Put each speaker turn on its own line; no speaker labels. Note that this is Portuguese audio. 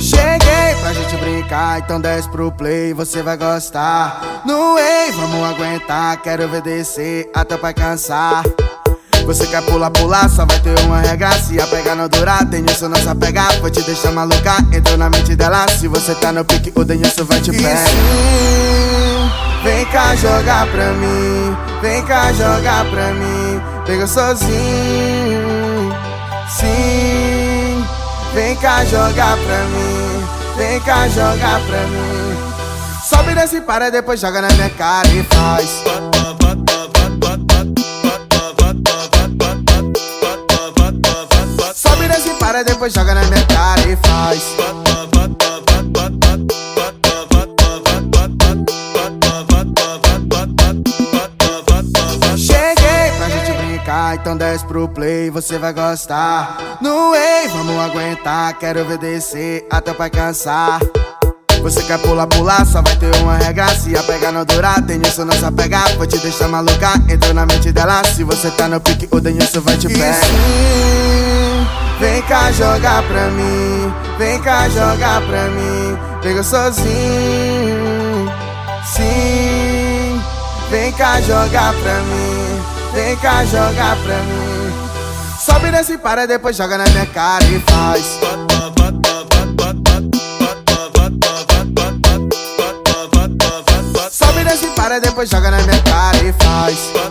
Cheguei pra gente brincar, então desce pro play, você vai gostar. No Way, vamos aguentar, quero ver descer até pai cansar. Você quer pular, pular, só vai ter uma regra. Se a pegar não durar, Denilson não sabe pegar Vou te deixar maluca, entrou na mente dela. Se você tá no pique, o Denilson vai te pegar vem cá jogar pra mim Vem cá jogar pra mim. Pega sozinho Sim, vem cá jogar pra mim Vem cá jogar pra mim. Sobe nesse para, depois joga na minha cara e faz. Para, depois joga na minha cara e faz. Brincar, então desce pro play, você vai gostar. No Way, vamos aguentar, quero ver descer até pra cansar. Você quer pular, pular, só vai ter uma regra Se a pegar não durar, Denilson não sabe pegar Vou te deixar maluca, entrou na mente dela Se você tá no pique, o Denilson vai te pegar Vem cá jogar pra mim, vem cá jogar pra mim. Pega sozinho, sim. Vem cá jogar pra mim, vem cá jogar pra mim. Sobe nesse para, depois joga na minha cara e faz. Sobe nesse para, depois joga na minha cara e faz.